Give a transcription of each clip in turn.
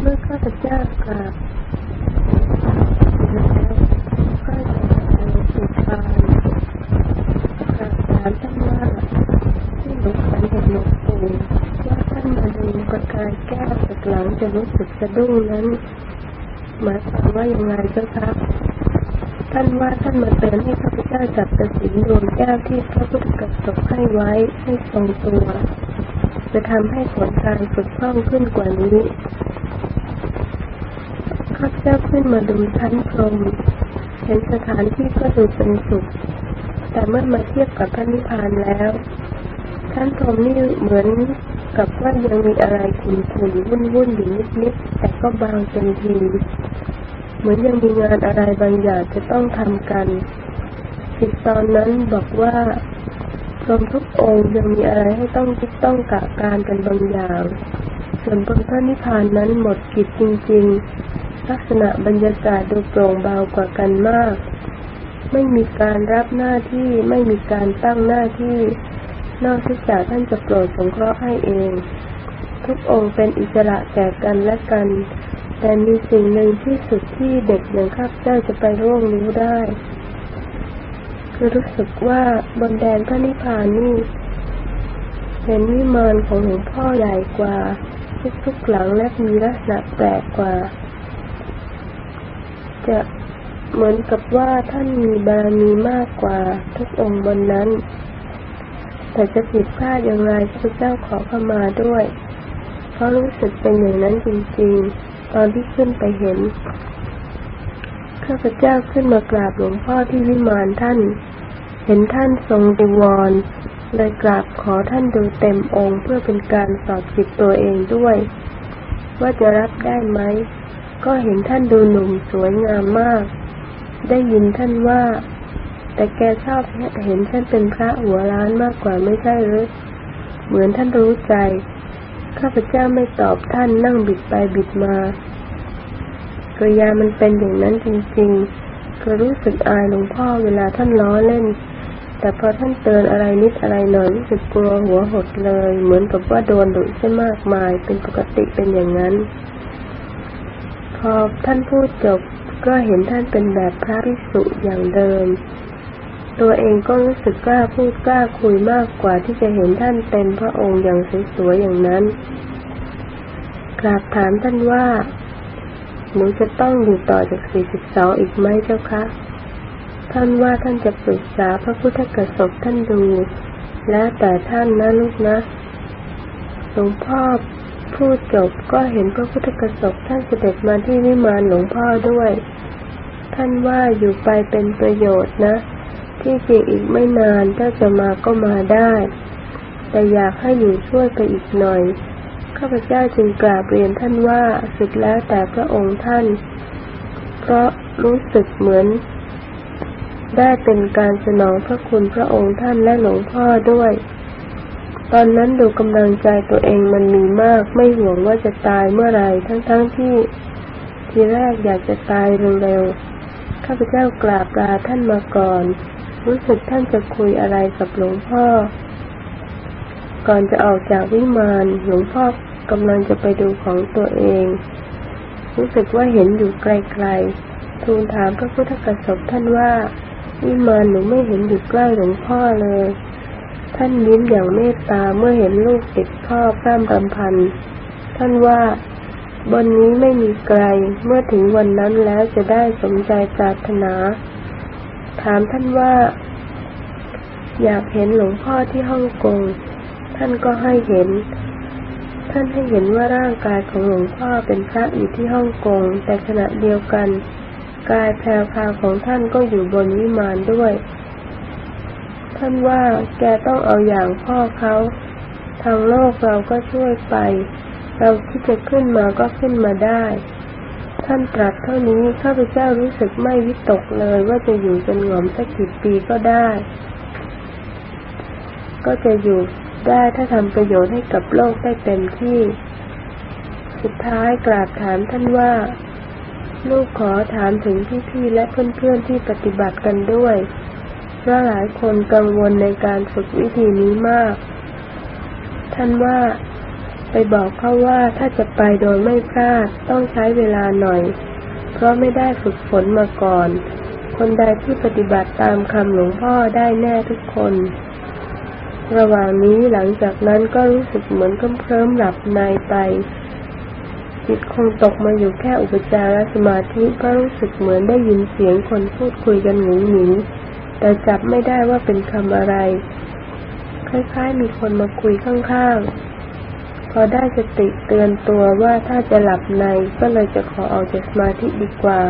เมื่อข้าพเจ้ากราบแล้วก็จะไปสุพานกราบถามท่านว่าที่หลวงฝันเห็นหลวงปู่ว่าท่านมาดูประกายแก้วจากหลังจะรู้สึกสะดุ้งนั้นหมายความว่าย่างไรเจ้าคะท่านว่าท่านมาเตือนให้ข้าพเจ้าจับตะสินดวงแก้วที่พระพุทธกสกให้ไว้ให้ทรงตัว จะทำให้ผลการฝึกคล่องขึ้นกว่านี้ ข้าพเจ้าขึ้นมาดูชั้นพรหมเห็นสถานที่ก็ดูเป็นสุข แต่เมื่อมาเทียบกับพระนิพพานแล้ว ชั้นพรหมนี่เหมือนกับว่ายังมีอะไรขุ่นขุ่นวุ่นวุ่นอยู่นิดๆแต่ก็บางเต็มที เหมือนยังมีงานอะไรบางอย่างจะต้องทำกันจิตตอนนั้นบอกว่าพรมทุกองค์ยังมีอะไรให้ต้องคิดต้องกะการกันบางอย่าง ส่วนบนพระนิพพานนั้นหมดกิจจริง ลักษณะบรรยากาศดูโปร่งเบากว่ากันมาก ไม่มีการรับหน้าที่ไม่มีการตั้งหน้าที่ นอกจากท่านจะโปรดสงเคราะห์ให้เอง ทุกองค์เป็นอิสระแก่กันและกัน แต่มีสิ่งหนึ่งที่สุดที่เด็กอย่างข้าพเจ้าจะไปร่วงรู้ได้ คือรู้สึกว่าบนแดนพระนิพพานนี่เห็นวิมานของหลวงพ่อใหญ่กว่าทุกๆหลังและมีลักษณะแปลกกว่า จะเหมือนกับว่าท่านมีบารมีมากกว่าทุกองค์บนนั้น แต่จะผิดพลาดอย่างไรพระเจ้าขอเข้ามาด้วย เพราะรู้สึกเป็นอย่างนั้นจริงๆ ตอนที่ขึ้นไปเห็นข้าพเจ้าขึ้นมากราบหลวงพ่อที่วิมานท่าน เห็นท่านทรงดิวรเลยกราบขอท่านดูเต็มองค์เพื่อเป็นการสอบจิตตัวเองด้วย ว่าจะรับได้ไหม ก็เห็นท่านดูหนุ่มสวยงามมาก ได้ยินท่านว่า แต่แกชอบเห็นท่านเป็นพระหัวล้านมากกว่าไม่ใช่หรือเหมือนท่านรู้ใจ ข้าพเจ้าไม่ตอบท่านนั่งบิดไปบิดมากริยามันเป็นอย่างนั้นจริงๆก็รู้สึกอายหลวงพ่อเวลาท่านล้อเล่น แต่พอท่านเตือนอะไรนิดอะไรหน่อยรู้สึกกลัวหัวหดเลย เหมือนกับว่าโดนดุใช่มากมาย เป็นปกติเป็นอย่างนั้น พอท่านพูดจบก็เห็นท่านเป็นแบบพระภิกษุอย่างเดิม ตัวเองก็รู้สึกกล้าพูดกล้าคุยมากกว่าที่จะเห็นท่านเต็มพระองค์อย่างสวยๆอย่างนั้น กราบถามท่านว่า หนูจะต้องอยู่ต่อจากสี่สิบสองอีกไหมเจ้าคะ ท่านว่าท่านจะปรึกษาพระพุทธกสบท่านดู แล้วแต่ท่านนะลูกนะหลวงพ่อ พูดจบก็เห็นพระพุทธกสบท่านเสด็จมาที่วิมานหลวงพ่อด้วย ท่านว่าอยู่ไปเป็นประโยชน์นะ ที่จริงอีกไม่นานถ้าจะมาก็มาได้ แต่อยากให้อยู่ช่วยไปอีกหน่อย ข้าพเจ้าจึงกราบเรียนท่านว่าสุดแล้วแต่พระองค์ท่าน เพราะรู้สึกเหมือน ได้เป็นการสนองพระคุณพระองค์ท่านและหลวงพ่อด้วย ตอนนั้นดูกำลังใจตัวเองมันมีมาก ไม่ห่วงว่าจะตายเมื่อไรทั้งๆทที่ทีแรกอยากจะตายเร็วๆ ข้าพเจ้ากราบลาท่านมาก่อน รู้สึกท่านจะคุยอะไรกับหลวงพ่อ ก่อนจะออกจากวิมานหลวงพ่อกำลังจะไปดูของตัวเอง รู้สึกว่าเห็นอยู่ไกลๆ ทูลถามพระพุทธกสบท่านว่าวิมานหนูไม่เห็นอยู่ใกล้หลวงพ่อเลย ท่านยิ้มอย่างเมตตาเมื่อเห็นลูกติดพ่อพร่ำรำพัน ท่านว่าบนนี้ไม่มีไกล เมื่อถึงวันนั้นแล้วจะได้สมใจปรารถนา ถามท่านว่า อยากเห็นหลวงพ่อที่ฮ่องกง ท่านก็ให้เห็น ท่านให้เห็นว่าร่างกายของหลวงพ่อเป็นพระอยู่ที่ฮ่องกง แต่ขณะเดียวกัน กายแพรวพาของท่านก็อยู่บนวิมานด้วย ท่านว่าแกต้องเอาอย่างพ่อเขาทางโลกเราก็ช่วยไป เราที่จะขึ้นมาก็ขึ้นมาได้ ท่านตรัสเท่านี้ข้าพเจ้ารู้สึกไม่วิตกเลยว่าจะอยู่จนหงอมสักกี่ปีก็ได้ ก็จะอยู่ได้ถ้าทำประโยชน์ให้กับโลกได้เต็มที่ สุดท้ายกราบถามท่านว่า ลูกขอถามถึงพี่ๆและเพื่อนๆที่ปฏิบัติกันด้วย เพราะหลายคนกังวลในการฝึกวิธีนี้มาก ท่านว่าไปบอกเขาว่าถ้าจะไปโดยไม่พลาดต้องใช้เวลาหน่อย เพราะไม่ได้ฝึกฝนมาก่อน คนใดที่ปฏิบัติตามคำหลวงพ่อได้แน่ทุกคน ระหว่างนี้หลังจากนั้นก็รู้สึกเหมือนเคลิ้มหลับในไป จิตคงตกมาอยู่แค่อุปจารสมาธิก็รู้สึกเหมือนได้ยินเสียงคนพูดคุยกันหงุหนิง แต่จับไม่ได้ว่าเป็นคำอะไร คล้ายๆ มีคนมาคุยข้างๆ พอได้สติเตือนตัวว่าถ้าจะหลับในก็เลยจะขอออกจากสมาธิดีกว่า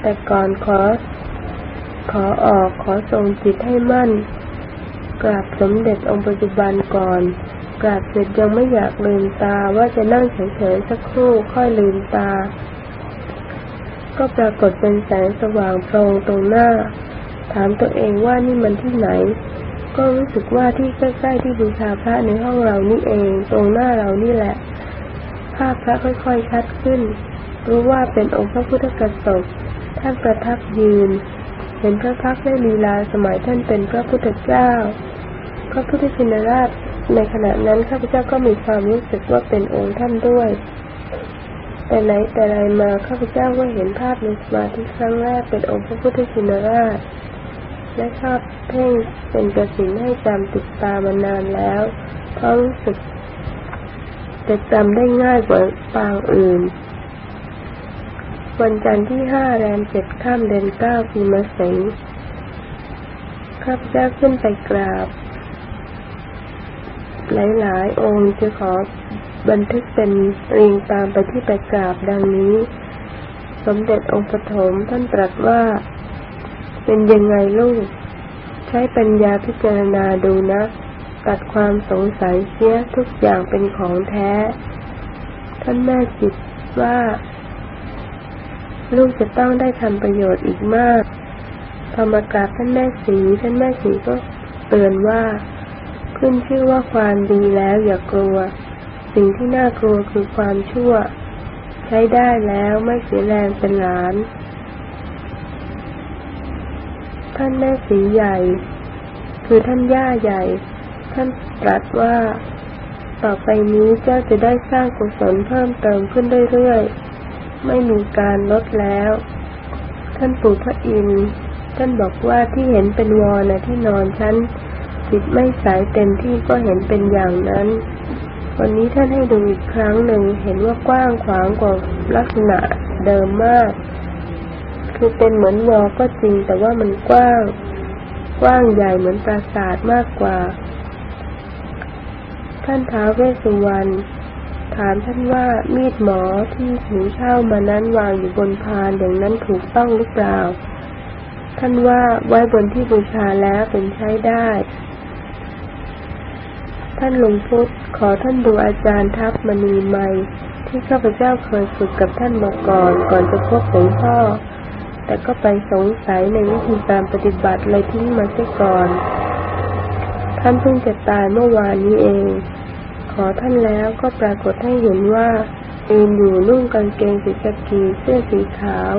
แต่ก่อนขอ ขอออกขอทรงจิตให้มั่น กราบสมเด็จองค์ปัจจุบันก่อนกราบเสร็จยังไม่อยากลืมตาว่าจะนั่งเฉยๆสักครู่ค่อยลืมตา ก็ปรากฏเป็นแสงสว่างโพรงตรงหน้า ถามตัวเองว่านี่มันที่ไหน ก็รู้สึกว่าที่ใกล้ๆที่บูชาพระในห้องเรานี่เอง ตรงหน้าเรานี่แหละ ภาพพระค่อยๆชัดขึ้น รู้ว่าเป็นองค์พระพุทธกสบท่านประทับยืน เห็นพระพักได้ลีลาสมัยท่านเป็นพระพุทธเจ้า พระพุทธชินราชในขณะนั้นข้าพเจ้าก็มีความรู้สึกว่าเป็นองค์ท่านด้วย แต่ไหนแต่ไรมาข้าพเจ้าก็เห็นภาพในสมาธิครั้งแรกเป็นองค์พระพุทธชินราช และชอบเพ่งเป็นกระสินให้จำติดตามานานแล้วเพราะรู้สึกจะจำได้ง่ายกว่าปางอื่น วันจันทร์ที่ห้าแรมเจ็ดข้ามเดือนเก้าปีมะเสงข้าพเจ้าขึ้นไปกราบ หลายๆ องค์จะขอบันทึกเป็นเรียงตามไปที่ไปกราบดังนี้ สมเด็จองค์ปฐมท่านตรัสว่า เป็นยังไงลูก ใช้ปัญญาพิจารณาดูนะ ตัดความสงสัยเสียทุกอย่างเป็นของแท้ ท่านแม่จิตว่า ลูกจะต้องได้ทำประโยชน์อีกมากพอมากราบท่านแม่สีท่านแม่สีก็เตือนว่า ขึ้นชื่อว่าความดีแล้วอย่ากลัว สิ่งที่น่ากลัวคือความชั่ว ใช้ได้แล้วไม่เสียแรงเป็นหลาน ท่านแม่สีใหญ่ คือท่านย่าใหญ่ ท่านตรัสว่า ต่อไปนี้เจ้าจะได้สร้างกุศลเพิ่มเติมขึ้นเรื่อยๆ ไม่มีการลดแล้ว ท่านปู่พระอินทร์ท่านบอกว่าที่เห็นเป็นวอนะที่นอนฉันจิตไม่ใสเต็มที่ก็เห็นเป็นอย่างนั้น วันนี้ท่านให้ดูอีกครั้งหนึ่งเห็นว่ากว้างขวางกว่าลักษณะเดิมมาก คือเป็นเหมือนวอก็จริง แต่ว่ามันกว้าง กว้างใหญ่เหมือนปราสาทมากกว่า ท่านท้าวเวสสุวรรณถามท่านว่ามีดหมอที่หนูเช่ามานั้นวางอยู่บนพานอย่างนั้นถูกต้องหรือเปล่า ท่านว่าไว้บนที่บูชาแล้วเป็นใช้ได้ ท่านหลวงพุทธขอท่านดูอาจารย์ทัพมณีใหม่ที่ข้าพเจ้าเคยฝึกกับท่านมาก่อน ก่อนจะพบหลวงพ่อ แต่ก็ไปสงสัยในวิธีการปฏิบัติเลยทิ้งมาเสียก่อน ท่านเพิ่งจะตายเมื่อวานนี้เอง ขอท่านแล้วก็ปรากฏให้เห็นว่ายืนอยู่นุ่งกางเกงสีกะกีเสื้อสีขาว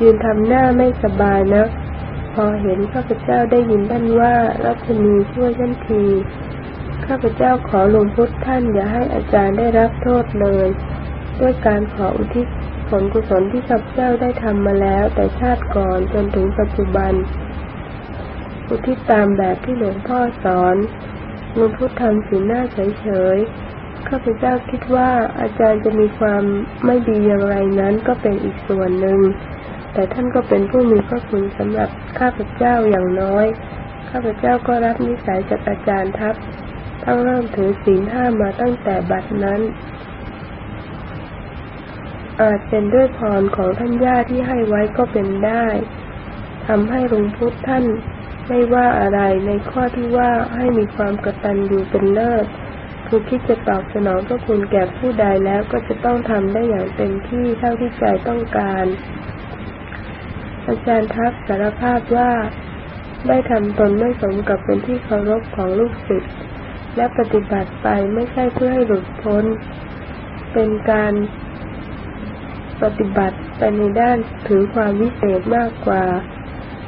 ยืนทำหน้าไม่สบายนะ พอเห็นข้าพเจ้าได้ยินท่านว่ารัชนีช่วยท่านทีข้าพเจ้าขอหลวงพุทธท่านอย่าให้อาจารย์ได้รับโทษเลย ด้วยการขออุทิศ ลกุศลที่ข้าพเจ้าได้ทำมาแล้ว แต่ชาติก่อนจนถึงปัจจุบัน อุทิศตามแบบที่หลวงพ่อสอนลวงพุทธทำสีหน้าเฉยๆข้าพเจ้าคิดว่าอาจารย์จะมีความไม่ดีอย่างไรนั้นก็เป็นอีกส่วนหนึ่ง แต่ท่านก็เป็นผู้มีพระคุณสำหรับข้าพเจ้าอย่างน้อย ข้าพเจ้าก็รับนิสัยจากอาจารย์ทัพทั้งเริ่มถือศีลห้ามาตั้งแต่บัดนั้น อาจเป็นด้วยพรของท่านย่าที่ให้ไว้ก็เป็นได้ทำให้หลวงพุทธท่านไม่ว่าอะไรในข้อที่ว่าให้มีความกตัญญูเป็นเลิศคือคิดจะตอบสนองพระคุณแก่ผู้ใดแล้วก็จะต้องทำได้อย่างเต็มที่เท่าที่ใจต้องการ อาจารย์ทักสารภาพว่า ได้ทำตนไม่สมกับเป็นที่เคารพของลูกศิษย์และปฏิบัติไปไม่ใช่เพื่อให้หลุดพ้น เป็นการ ปฏิบัติไปในด้านถือความวิเศษมากกว่า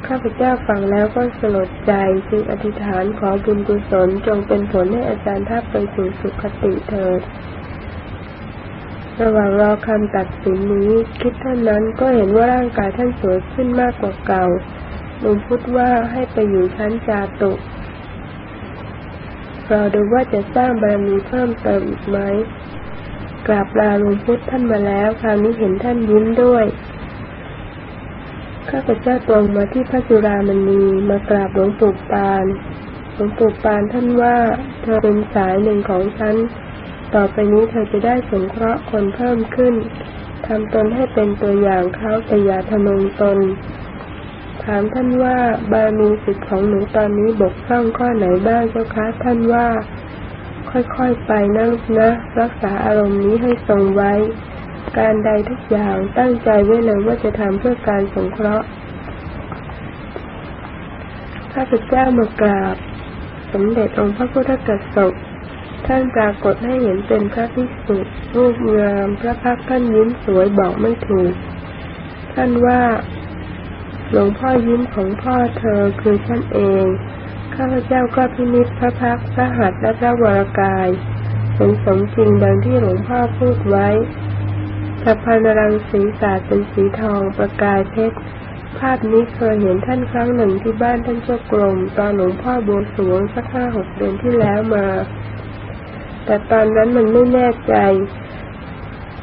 ข้าพเจ้าฟังแล้วก็สลดใจจึงอธิษฐานขอบุญกุศลจงเป็นผลให้อาจารย์ทัพไปสู่สุคติเถิดระหว่างรอคำตัดสินนี้ คิดเท่านั้นก็เห็นว่าร่างกายท่านสวยขึ้นมากกว่าเก่าหลุงพุทธว่าให้ไปอยู่ชั้นจาตุเราดูว่าจะสร้างบารมีเพิ่มเติมอีกไหม กราบลาหลุงพุทธท่านมาแล้ว คราวนี้เห็นท่านยิ้มด้วย ข้าพเจ้าตรงมาที่พระจุรามณีมากราบหลวงปู่ปานหลวงปู่ปานท่านว่า เธอเป็นสายหนึ่งของฉัน ต่อไปนี้เธอจะได้สงเคราะห์คนเพิ่มขึ้นทำตนให้เป็นตัวอย่างเขาแต่อย่าทนงตน ถามท่านว่าบารมีสิทธิ์ของหนูตอนนี้บกพร่องข้อไหนบ้างเจ้าคะท่านว่า ค่อยๆไปนะลูกนะ รักษาอารมณ์นี้ให้ทรงไว้ การใดทุกอย่างตั้งใจไว้เลยว่าจะทำเพื่อการสงเคราะห์ข้าพเจ้ามากราบ สมเด็จองค์พระพุทธกษัตริย์ท่านปรากฏให้เห็นเป็นพระภิกษุรูปงามพระพักท่านยิ้มสวยบอกไม่ถูก ท่านว่าหลวงพ่อยิ้มของพ่อเธอคือฉันเอง ข้าพเจ้าก็พินิจพระพักพระหัตถ์และพระวรกายเห็นสมจริงดังที่หลวงพ่อพูดไว้สะพานรังสีสาดเป็นสีทองประกายเพชร ภาพนี้เคยเห็นท่านครั้งหนึ่งที่บ้านท่านเจ้ากรมตอนหลวงพ่อบวงสรวงสักห้าหกเดือนที่แล้วมา แต่ตอนนั้นมันไม่แน่ใจ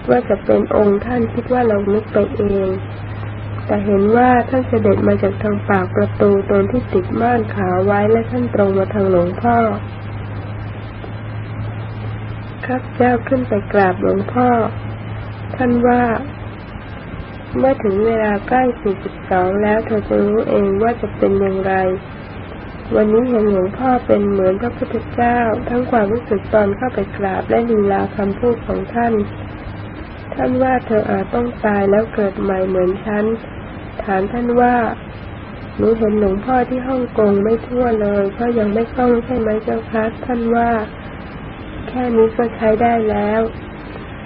ว่าจะเป็นองค์ท่านคิดว่าเรานึกไปเอง แต่เห็นว่าท่านเสด็จมาจากทางปากประตูตรงที่ติดม่านขาวไว้และท่านตรงมาทางหลวงพ่อข้าพเจ้าขึ้นไปกราบหลวงพ่อ ท่านว่า เมื่อถึงเวลาใกล้สี่สิบสองแล้วเธอจะรู้เองว่าจะเป็นอย่างไร วันนี้เห็นหลวงพ่อเป็นเหมือนพระพุทธเจ้า ทั้งความรู้สึกตอนเข้าไปกราบและลีลาคำพูดของท่าน ท่านว่าเธออาจต้องตายแล้วเกิดใหม่เหมือนฉัน ถามท่านว่าหนูเห็นหลวงพ่อที่ฮ่องกงไม่ทั่วเลยเพราะยังไม่ต้องใช่ไหมเจ้าคะท่านว่า แค่นี้ก็ใช้ได้แล้ว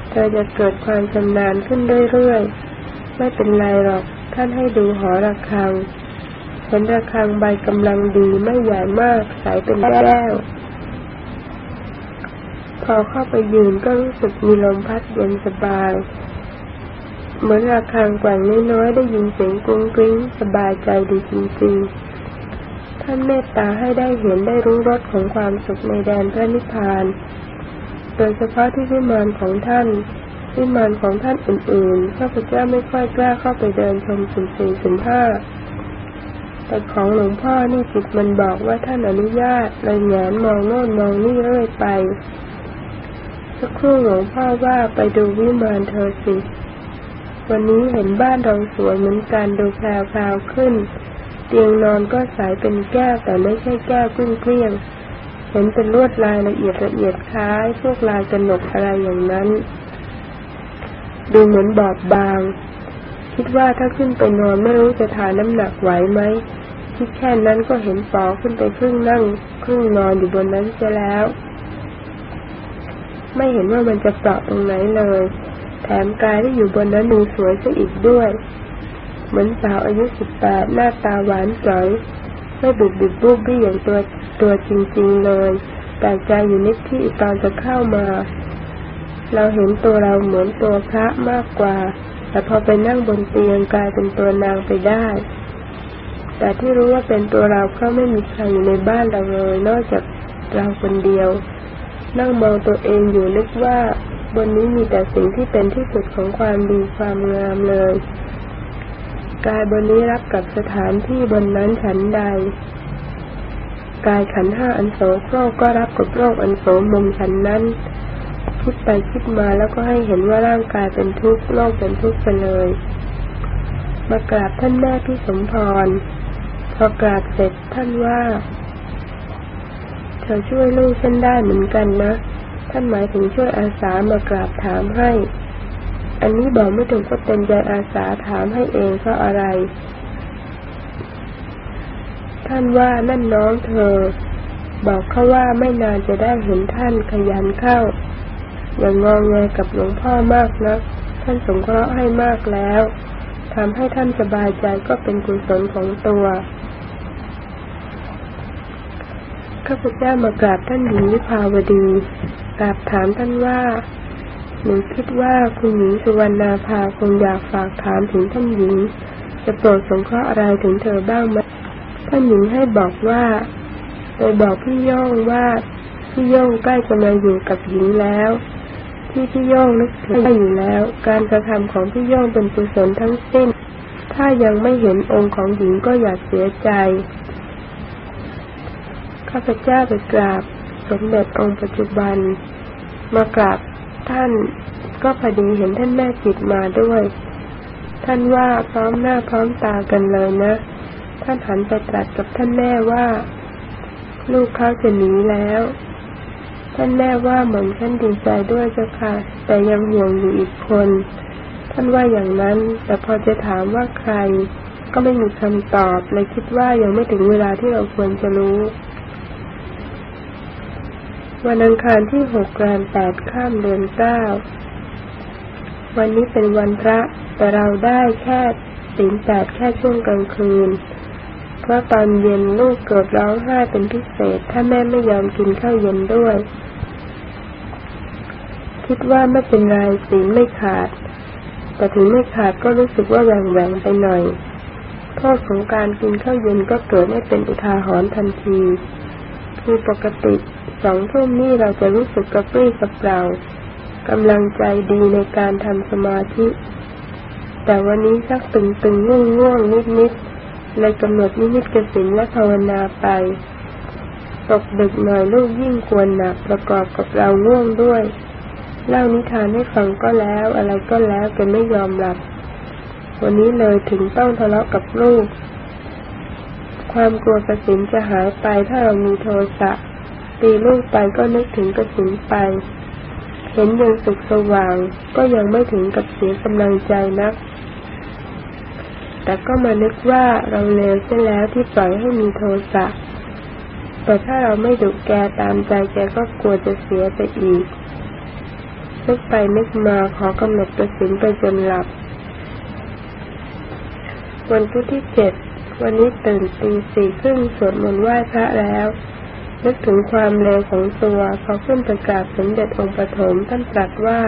เธอจะเกิดความชำนาญขึ้นเรื่อยๆ ไม่เป็นไรหรอก ท่านให้ดูหอระฆังเห็นระฆังใบกำลังดีไม่ใหญ่มากใสเป็นแก้ว พอเข้าไปยืนก็รู้สึกมีลมพัดเย็นสบาย เหมือนระฆังกว่างน้อยๆได้ยินเสียงกรุ้งกริ้งสบายใจดีจริงๆ ท่านเมตตาให้ได้เห็นได้รู้รสของความสุขในแดนพระนิพพาน โดยเฉพาะที่วิมานของท่านวิมานของท่านอื่นๆข้าพเจ้าไม่ค่อยกล้าเข้าไปเดินชมสุ่มสี่สุ่มห้าแต่ของหลวงพ่อนี่จิตมันบอกว่าท่านอนุญาตเลยแงนมองโน่นมองนี่เรื่อยไป สักครู่หลวงพ่อว่าไปดูวิมานเธอสิ วันนี้เห็นบ้านเราสวยเหมือนกันดูแพรวๆขึ้น เตียงนอนก็ใสเป็นแก้วแต่ไม่ใช่แก้วกุ้งเกลี้ยงเห็นเป็นลวดลายละเอียดละเอียดคล้ายพวกลายกระหนกอะไรอย่างนั้น ดูเหมือนบอบบาง คิดว่าถ้าขึ้นไปนอนไม่รู้จะทานน้ำหนักไหวไหมคิดแค่นั้นก็เห็นปอขึ้นไปครึ่งนั่งครึ่งนอนอยู่บนนั้นเสียแล้ว ไม่เห็นว่ามันจะเปราะตรงไหนเลย แถมกายที่อยู่บนนั้นดูสวยซะอีกด้วย เหมือนสาวอายุสิบแปดหน้าตาหวานจ๋อยไม่บุบบิบบูบบี้อย่างตัวตัวจริง ๆเลยแต่ใจอยู่นิดที่ตอนจะเข้ามา เราเห็นตัวเราเหมือนตัวพระมากกว่า แต่พอไปนั่งบนเตียงกลายเป็นตัวนางไปได้ แต่ที่รู้ว่าเป็นตัวเราก็ไม่มีใครอยู่ในบ้านเราเลย นอกจากเราคนเดียว นั่งมองตัวเองอยู่นึกว่า บนนี้มีแต่สิ่งที่เป็นที่สุดของความดีความงามเลย กายบนนี้รับกับสถานที่บนนั้นฉันใด กายขันห้าอันโสโครกก็รับกับโรคอันโสมมฉันนั้น คิดไปคิดมาแล้วก็ให้เห็นว่าร่างกายเป็นทุกข์โลกเป็นทุกข์ไปเลย มากราบท่านแม่ที่สมพร พอกราบเสร็จท่านว่า เธอช่วยลูกฉันได้เหมือนกันนะ ท่านหมายถึงช่วยอาสามากราบถามให้ อันนี้บอกไม่ถูกก็เต็มใจอาสาถามให้เองเพราะอะไร ท่านว่านั่นน้องเธอ บอกเขาว่าไม่นานจะได้เห็นท่านขยันเข้า อย่างงองเงยกับหลวงพ่อมากนะท่านสงเคราะห์ให้มากแล้วททำให้ท่านสบายใจก็เป็นกุศลของตัวข้าพเจ้ามากราบท่านหญิงวิภาวดี กราบถามท่านว่า หนูคิดว่าคุณหญิงสุวรรณาภาคงอยากฝากถามถึงท่านหญิง จะโปรดสงเคราะห์อะไรถึงเธอบ้างไหมท่านหญิงให้บอกว่าโดยบอกพี่ย่องว่าพี่ย่องใกล้จะมาอยู่กับหญิงแล้ว ที่พี่ย่องนึกถึงอยู่แล้ว การกระทำของพี่ย่องเป็นกุศลทั้งสิ้น ถ้ายังไม่เห็นองค์ของหญิงก็อย่าเสียใจข้าพเจ้าไปกราบ สมเด็จองค์ปัจจุบัน มากราบท่านก็พอดีเห็นท่านแม่จิตมาด้วย ท่านว่าพร้อมหน้าพร้อมตากันเลยนะ ท่านหันไปตรัสกับท่านแม่ว่า ลูกเขาจะหนีแล้ว ท่านแม่ว่าเหมือนท่านดีใจด้วยเจ้าค่ะ แต่ยังห่วงอยู่อีกคน ท่านว่าอย่างนั้น แต่พอจะถามว่าใคร ก็ไม่มีคำตอบเลยคิดว่ายังไม่ถึงเวลาที่เราควรจะรู้ วันอังคารที่หกกลางแปดข้ามเดือนเก้า วันนี้เป็นวันพระ แต่เราได้แค่ศีลแปดแค่ช่วงกลางคืน เพราะตอนเย็นลูกเกิดร้องไห้เป็นพิเศษ ถ้าแม่ไม่ยอมกินข้าวเย็นด้วย คิดว่าไม่เป็นไรศีลไม่ขาด แต่ถึงไม่ขาดก็รู้สึกว่าแหว่งแหวงไปหน่อยโทษของการกินข้าวเย็นก็เกิดให้เป็นอุทาหรณ์ทันที คือปกติสองทุ่มนี้เราจะรู้สึกกระปรี้กระเปร่ากำลังใจดีในการทำสมาธิ แต่วันนี้ชักตึงตึงง่วงง่วงนิดนิดเลยกำหนดนิมิตกสินและภาวนาไปตกดึกหน่อยลูกยิ่งควรหนักประกอบกับเราง่วงด้วย เล่านิทานให้ฟังก็แล้วอะไรก็แล้วแต่ไม่ยอมหลับ วันนี้เลยถึงต้องทะเลาะกับลูก ความกลัวกระสินจะหายไป ถ้าเรามีโทสะตีลูกไปก็นึกถึงกระสินไป เห็นยังสุขสว่าง ก็ยังไม่ถึงกับเสียกำลังใจนัก แต่ก็มานึกว่าเราเลวเสียแล้วที่ปล่อยให้มีโทสะแต่ถ้าเราไม่ดุแกตามใจแกก็กลัวจะเสียไปอีกนึกไปนึกมาขอกำหนดกระสินไปจนหลับ วันพุธที่เจ็ด วันนี้ตื่นตีสี่ครึ่งสวดมนต์ไหว้พระแล้ว นึกถึงความเลวของตัวพอขึ้นประกาศสมเด็จองค์ปฐมท่านตรัสว่า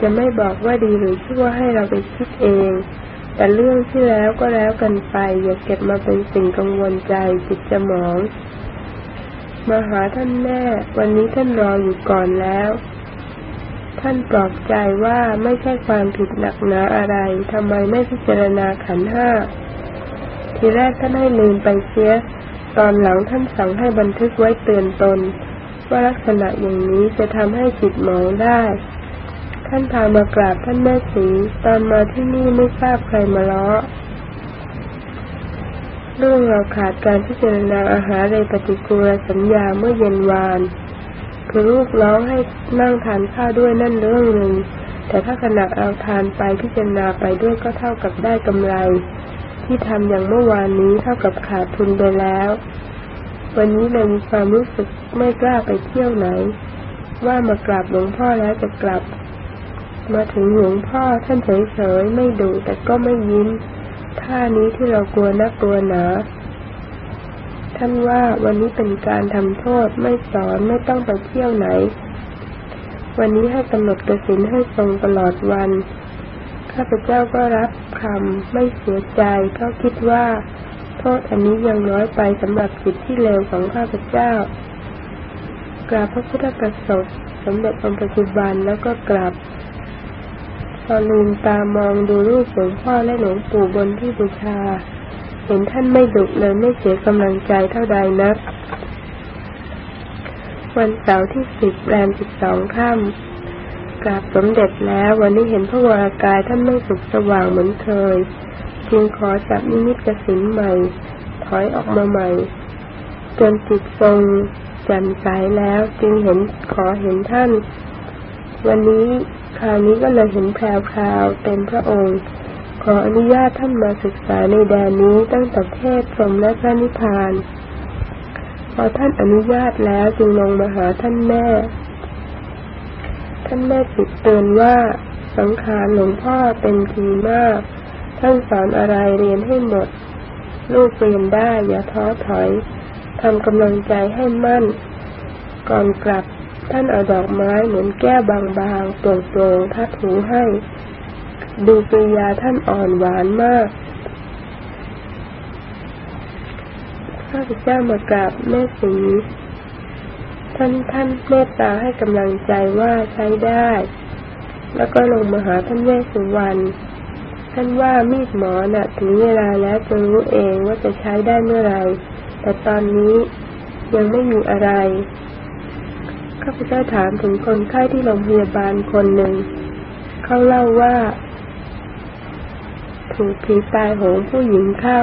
จะไม่บอกว่าดีหรือชั่วให้เราไปคิดเอง แต่เรื่องที่แล้วก็แล้วกันไปอย่าเก็บมาเป็นสิ่งกังวลใจจิตจะหมองมาหาท่านแม่ วันนี้ท่านรออยู่ก่อนแล้ว ท่านปลอบใจว่าไม่ใช่ความผิดหนักหนาอะไรทำไมไม่พิจารณาขันห้า ทีแรกท่านให้ลืมไปเสีย ตอนหลังท่านสั่งให้บันทึกไว้เตือนตน ว่าลักษณะอย่างนี้จะทำให้จิตหมองได้ ท่านพามากราบท่านแม่สี ตอนมาที่นี่ไม่ทราบใครมาล้อเรื่องเราขาดการพิจารณาอาหารในปฏิกูลสัญญาเมื่อเย็นวาน คือลูกร้องให้นั่งทานข้าวด้วยนั่นเรื่องหนึ่ง แต่ถ้าขณะเอาทานไปพิจารณาไปด้วยก็เท่ากับได้กำไร ที่ทำอย่างเมื่อวานนี้เท่ากับขาดทุนไปแล้ว วันนี้เลยมีความรู้สึกไม่กล้าไปเที่ยวไหน ว่ามากราบหลวงพ่อแล้วจะกลับ มาถึงหลวงพ่อท่านเฉยๆไม่ดุแต่ก็ไม่ยิ้มท่านี้ที่เรากลัวนักกลัวหนาท่านว่าวันนี้เป็นการทำโทษไม่สอนไม่ต้องไปเที่ยวไหน วันนี้ให้กำหนดกระสินให้ทรงตลอดวัน ข้าพเจ้าก็รับคำไม่เสียใจ เพราะคิดว่าโทษอันนี้ยังน้อยไปสำหรับจิตที่เลวของข้าพเจ้ากราบพระพุทธกสบสมเด็จองค์ปัจจุบันแล้วก็กราบพอลืมตามองดูรูปหลวงพ่อและหลวงปู่บนที่บูชา เห็นท่านไม่ดุเลยไม่เสียกำลังใจเท่าใดนักวันเสาร์ที่สิบแรมสิบสองค่ำ กราบสมเด็จแล้ว วันนี้เห็นพระวรากายท่านไม่สุขสว่างเหมือนเคยจึงขอจับนิมิตกสินใหม่ ถอยออกมาใหม่ จนจิตทรงแจ่มใสแล้วจึงเห็นขอเห็นท่าน วันนี้คราวนี้ก็เลยเห็นแพรวพราวเต็มพระองค์ ขออนุญาตท่านมาศึกษาในแดนนี้ตั้งแต่เทศสมและพระนิพพาน พอท่านอนุญาตแล้วจึงลงมาหาท่านแม่ ท่านแม่ติดเตือนว่าสังขารหลวงพ่อเป็นทีมาก ท่านสอนอะไรเรียนให้หมด ลูกเรียนได้อย่าท้อถอยทำกำลังใจให้มั่น ก่อนกลับท่านเอาดอกไม้เหมือนแก้วบางๆโปร่งๆทัดหูให้ ดูปริยาท่านอ่อนหวานมากข้าพเจ้ามากราบแม่สี ท่านท่านเมตตาให้กำลังใจว่าใช้ได้ แล้วก็ลงมาหาท่านแม่สุวรรณท่านว่ามีดหมอนะ่ะ ถึงเวลาแล้วจะรู้เองว่าจะใช้ได้เมื่อไรแต่ตอนนี้ยังไม่มีอะไร ข้าพเจ้าถามถึงคนไข้ที่โรงพยาบาลคนหนึ่ง เขาเล่าว่า ถูกผีตายโหงผู้หญิงเข้า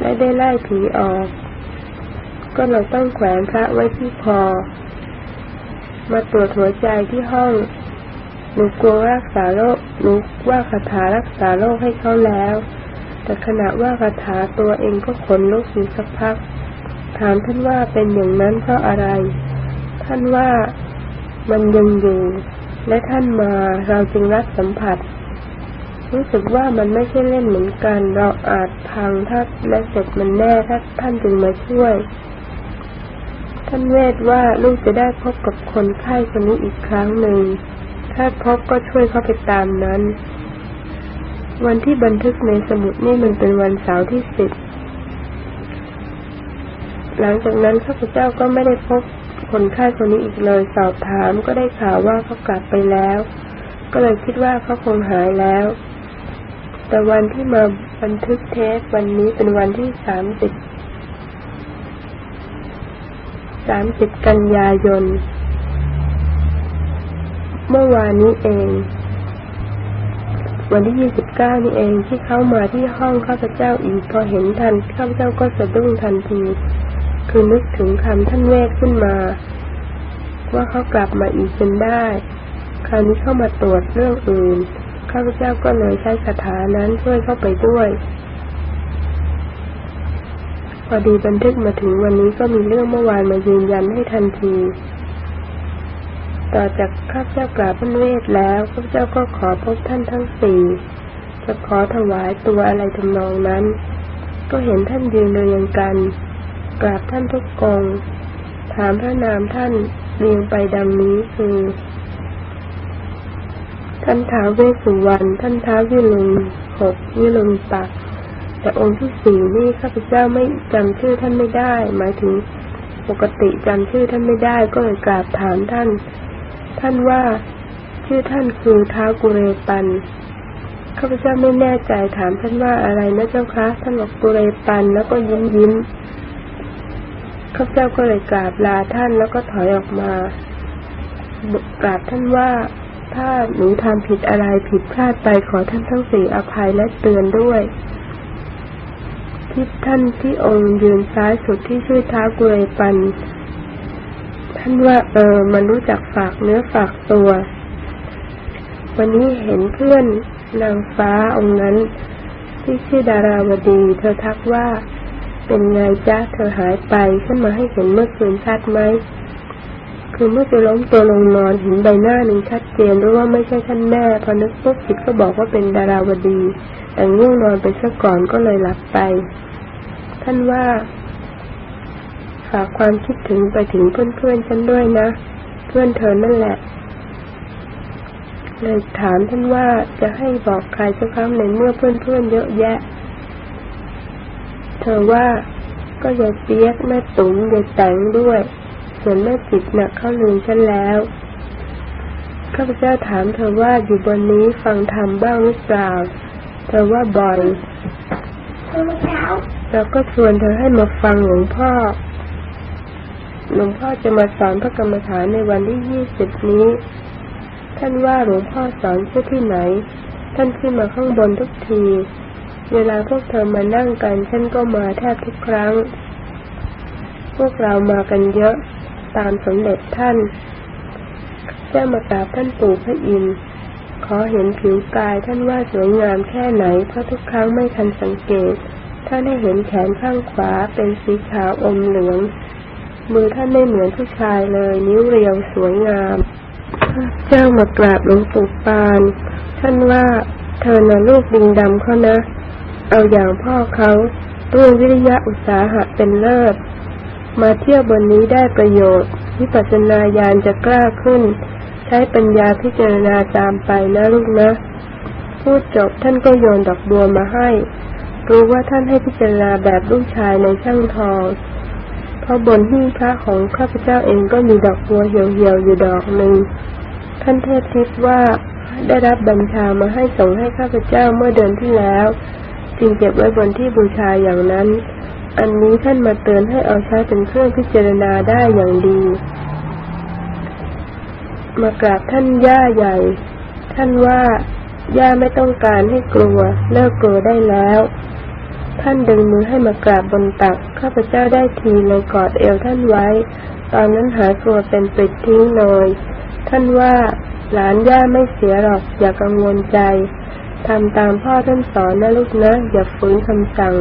และได้ไล่ผีออก ก็เลยต้องแขวนพระไว้ที่คอ มาตรวจหัวใจที่ห้อง หนูกลัวรักษาโรคหนูว่าคาถารักษาโรคให้เขาแล้ว แต่ขณะว่าคาถาตัวเองก็ขนลุกอยู่สักพัก ถามท่านว่าเป็นอย่างนั้นเพราะอะไร ท่านว่ามันยังอยู่ และท่านมาเราจึงรับสัมผัสรู้สึกว่ามันไม่ใช่เล่นเหมือนกัน เราอาจพังถ้าและเสร็จมันแน่ถ้าท่านจึงมาช่วย ท่านเวทว่าลูกจะได้พบกับคนไข้คนนี้อีกครั้งหนึ่ง ถ้าพบก็ช่วยเข้าไปตามนั้น วันที่บันทึกในสมุดนี่มันเป็นวันเสาร์ที่สิบ หลังจากนั้นข้าพเจ้าก็ไม่ได้พบคนไข้คนนี้อีกเลย สอบถามก็ได้ข่าวว่าเขากลับไปแล้ว ก็เลยคิดว่าเขาคงหายแล้ว แต่วันที่มาบันทึกเทปวันนี้เป็นวันที่สามสิบ สามสิบกันยายน เมื่อวานนี้เอง วันที่ยี่สิบเก้านี่เองที่เข้ามาที่ห้องข้าพเจ้าอีกพอเห็นทันข้าพเจ้าก็สะดุ้งทันทีคือนึกถึงคำท่านเวทขึ้นมา ว่าเขากลับมาอีกจนได้ คราวนี้เข้ามาตรวจเรื่องอื่นข้าพเจ้าก็เลยใช้คาถานั้นช่วยเข้าไปด้วย พอดีบันทึกมาถึงวันนี้ก็มีเรื่องเมื่อวานมายืนยันให้ทันที ต่อจากข้าพเจ้ากราบพระเวทแล้วข้าพเจ้าก็ขอพบท่านทั้งสี่จะขอถวายตัวอะไรทำนองนั้น ก็เห็นท่านยืนเรียงกัน กราบท่านทุกกอง ถามพระนามท่านเรียงไปดังนี้คือ ท่านท้าเวสุวรรณท่านท้าวิลุงหกวิลุงตัก แต่องค์ที่สี่นี่ข้าพเจ้าไม่จำชื่อท่านไม่ได้ หมายถึงปกติจำชื่อท่านไม่ได้ก็เลยกราบถามท่าน ท่านว่าชื่อท่านคือท้าวกุเรปันข้าพเจ้าไม่แน่ใจถามท่านว่าอะไรนะเจ้าคะท่านบอกกุเรปันแล้วก็ยิ้มยิ้มข้าพเจ้าก็เลยกราบลาท่านแล้วก็ถอยออกมากราบท่านว่าถ้าหนูทำผิดอะไรผิดพลาดไปขอท่านทั้งสี่อภัยและเตือนด้วย ที่ท่านที่องค์ยืนซ้ายสุดที่ชื่อท้ากุเรปัน ท่านว่าเออมันรู้จักฝากเนื้อฝากตัว วันนี้เห็นเพื่อนนางฟ้าองค์นั้น ที่ชื่อดาราวดี เธอทักว่า เป็นไงจ้าเธอหายไปขึ้นมาให้เห็นเมื่อคืนชัดไหมคือเมื่อจะล้มตัวลงนอนเห็นใบหน้าหนึ่งชัดเจนรู้ว่าไม่ใช่ท่านแม่พอนึกปุ๊บจิตก็บอกว่าเป็นดาราวดี แต่ง่วงนอนไปซะก่อนก็เลยหลับไป ท่านว่า ฝากความคิดถึงไปถึงเพื่อนๆฉันด้วยนะ เพื่อนเธอนั่นแหละ เลยถามท่านว่าจะให้บอกใครสักครั้งในเมื่อเพื่อนๆเยอะแยะ เธอว่าก็ยายเปียกแม่ตุ๋มยายแต่งด้วย ส่วนแม่จิตหนะ่ะเขาลืมฉันแล้วข้าพเจ้าถามเธอว่าอยู่บนนี้ฟังธรรมบ้างหรือเปล่า เธอว่าบ่อยเราก็ชวนเธอให้มาฟังหลวงพ่อ หลวงพ่อจะมาสอนพระกรรมฐานในวันที่ยี่สิบนี้ ท่านว่าหลวงพ่อสอนที่ที่ไหน ท่านขึ้นมาข้างบนทุกที เวลาพวกเธอมานั่งกันท่านก็มาแทบทุกครั้ง พวกเรามากันเยอะตามสมเด็จท่านเจ้ามากราบท่านปู่พระอินทร์ข อเห็นผิวกายท่านว่าสวยงามแค่ไหน เพราะทุกครั้งไม่ทันสังเกต ท่านได้เห็นแขนข้างขวาเป็นสีขาวอมเหลือง มือท่านไม่เหมือนผู้ชายเลย นิ้วเรียวสวยงาม เจ้ามากราบหลวงปู่ปาน ท่านว่าเธอนะลูกดิงดำเขานะ เอาอย่างพ่อเขาเรื่องวิริยะอุตสาหะเป็นเลิศ มาเที่ยวบนนี้ได้ประโยชน์วิปัสสนาญาณจะกล้าขึ้น ช้ปัญญาพิจารณาตามไปนะลูกนะ พูดจบท่านก็โยนดอกบัวมาให้ รู้ว่าท่านให้พิจารณาแบบลูกชายในช่างทอง เพราะบนหิ้งพระของข้าพเจ้าเองก็มีดอกบัวเหี่ยวๆอยู่ดอกหนึ่ง ท่านเทพทิพว่าได้รับบัญชามาให้ส่งให้ข้าพเจ้าเมื่อเดือนที่แล้ว จึงเก็บไว้บนที่บูชาอย่างนั้น อันนี้ท่านมาเตือนให้เอาใช้เป็นเครื่องพิจารณาได้อย่างดี มากราบท่านย่าใหญ่ ท่านว่า ย่าไม่ต้องการให้กลัว เลิกกลัวได้แล้ว ท่านดึงมือให้มากราบบนตัก ข้าพเจ้าได้ทีเลยกอดเอวท่านไว้ ตอนนั้นหายกลัวเป็นปิดทิ้งเลย ท่านว่า หลานย่าไม่เสียหรอก อย่ากังวลใจทำตามพ่อท่านสอนนะลูกนะ อย่าฝืนคำสั่ง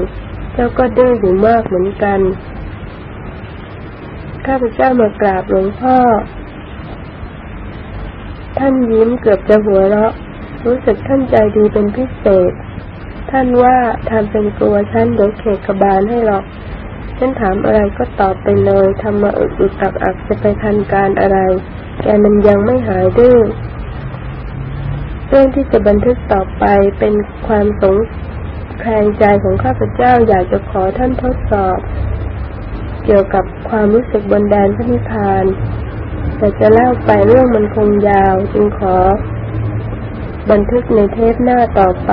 เจ้าก็ดื้ออยู่มากเหมือนกัน ข้าพเจ้ามากราบหลวงพ่อ ท่านยิ้มเกือบจะหัวเราะ รู้สึกท่านใจดีเป็นพิเศษ ท่านว่าทำเป็นกลัวฉันเดี๋ยวเขกกบาลให้หรอก ฉันถามอะไรก็ตอบไปเลยทำมาอึกอึกอักอักจะไปทันการอะไร แกมันยังไม่หายดื้อเรื่องที่จะบันทึกต่อไปเป็นความสงแคลงใจของข้าพเจ้าอยากจะขอท่านทดสอบ เกี่ยวกับความรู้สึกบนแดนพระนิพพาน แต่จะเล่าไปเรื่องมันคงยาวจึงขอ บันทึกในเทปหน้าต่อไป